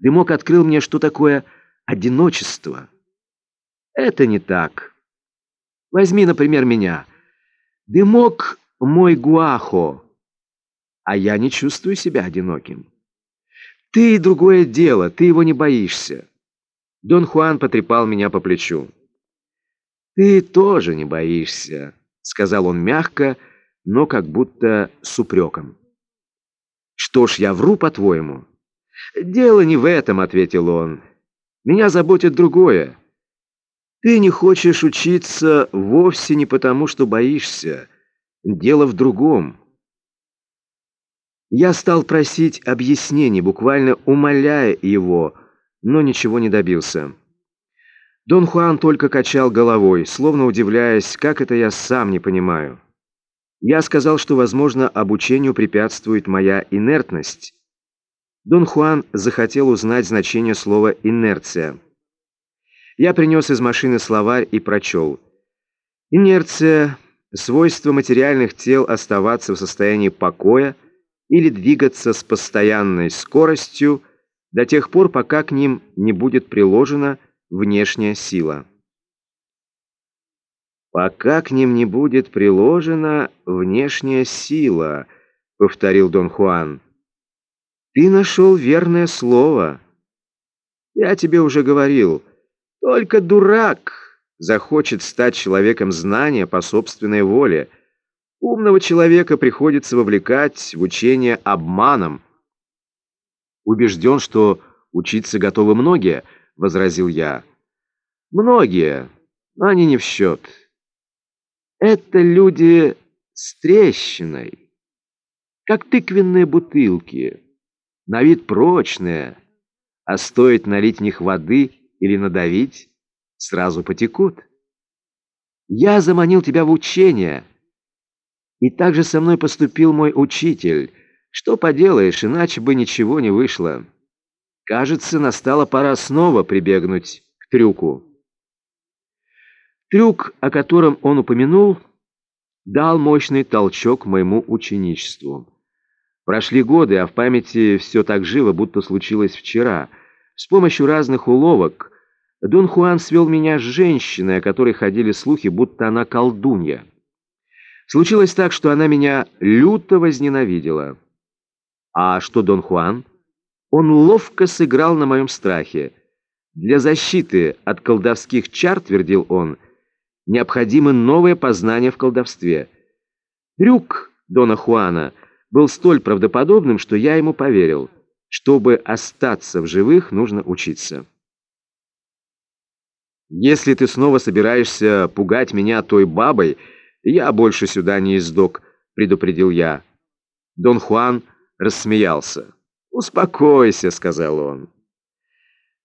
Дымок открыл мне, что такое одиночество. Это не так. Возьми, например, меня. Дымок мой гуахо, а я не чувствую себя одиноким. Ты другое дело, ты его не боишься. Дон Хуан потрепал меня по плечу. «Ты тоже не боишься», — сказал он мягко, но как будто с упреком. «Что ж, я вру, по-твоему?» «Дело не в этом», — ответил он. «Меня заботит другое. Ты не хочешь учиться вовсе не потому, что боишься. Дело в другом». Я стал просить объяснений, буквально умоляя его, но ничего не добился. Дон Хуан только качал головой, словно удивляясь, как это я сам не понимаю. Я сказал, что, возможно, обучению препятствует моя инертность. Дон Хуан захотел узнать значение слова «инерция». Я принес из машины словарь и прочел. Инерция – свойство материальных тел оставаться в состоянии покоя или двигаться с постоянной скоростью до тех пор, пока к ним не будет приложена внешняя сила. «Пока к ним не будет приложена внешняя сила», — повторил Дон Хуан. Ты нашел верное слово. Я тебе уже говорил, только дурак захочет стать человеком знания по собственной воле. Умного человека приходится вовлекать в учение обманом. Убежден, что учиться готовы многие, возразил я. Многие, но они не в счет. Это люди с трещиной, как тыквенные бутылки на вид прочные, а стоит налить в них воды или надавить, сразу потекут. Я заманил тебя в учение, и так же со мной поступил мой учитель. Что поделаешь, иначе бы ничего не вышло. Кажется, настала пора снова прибегнуть к трюку. Трюк, о котором он упомянул, дал мощный толчок моему ученичеству. Прошли годы, а в памяти все так живо, будто случилось вчера. С помощью разных уловок Дон Хуан свел меня с женщиной, о которой ходили слухи, будто она колдунья. Случилось так, что она меня люто возненавидела. А что Дон Хуан? Он ловко сыграл на моем страхе. Для защиты от колдовских чар, твердил он, необходимы новые познания в колдовстве. Трюк Дона Хуана — был столь правдоподобным, что я ему поверил. Чтобы остаться в живых, нужно учиться. «Если ты снова собираешься пугать меня той бабой, я больше сюда не издок», — предупредил я. Дон Хуан рассмеялся. «Успокойся», — сказал он.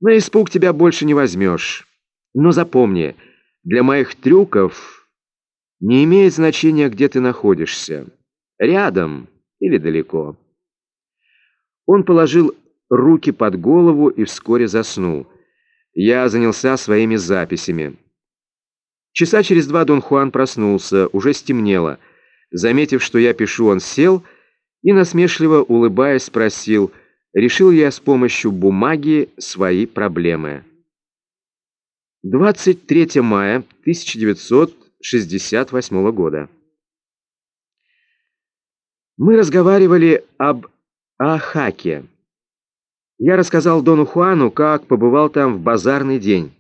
«На испуг тебя больше не возьмешь. Но запомни, для моих трюков не имеет значения, где ты находишься. Рядом или далеко. Он положил руки под голову и вскоре заснул. Я занялся своими записями. Часа через два Дон Хуан проснулся, уже стемнело. Заметив, что я пишу, он сел и, насмешливо улыбаясь, спросил, решил я с помощью бумаги свои проблемы. 23 мая 1968 года. Мы разговаривали об Ахаке. Я рассказал Дону Хуану, как побывал там в базарный день.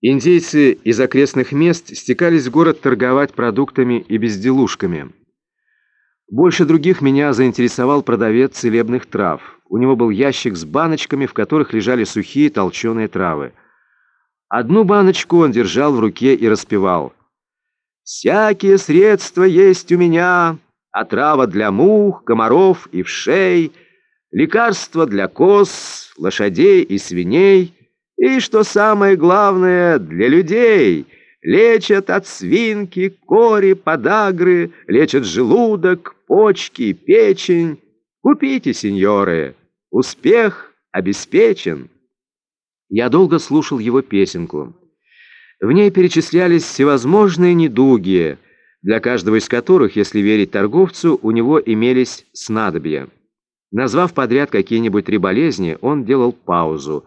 Индейцы из окрестных мест стекались в город торговать продуктами и безделушками. Больше других меня заинтересовал продавец целебных трав. У него был ящик с баночками, в которых лежали сухие толченые травы. Одну баночку он держал в руке и распевал. «Всякие средства есть у меня, отрава для мух, комаров и вшей, лекарства для коз, лошадей и свиней, и, что самое главное, для людей. Лечат от свинки, кори, подагры, лечат желудок, почки, печень. Купите, сеньоры, успех обеспечен. Я долго слушал его песенку. В ней перечислялись всевозможные недуги — для каждого из которых, если верить торговцу, у него имелись снадобья. Назвав подряд какие-нибудь три болезни, он делал паузу,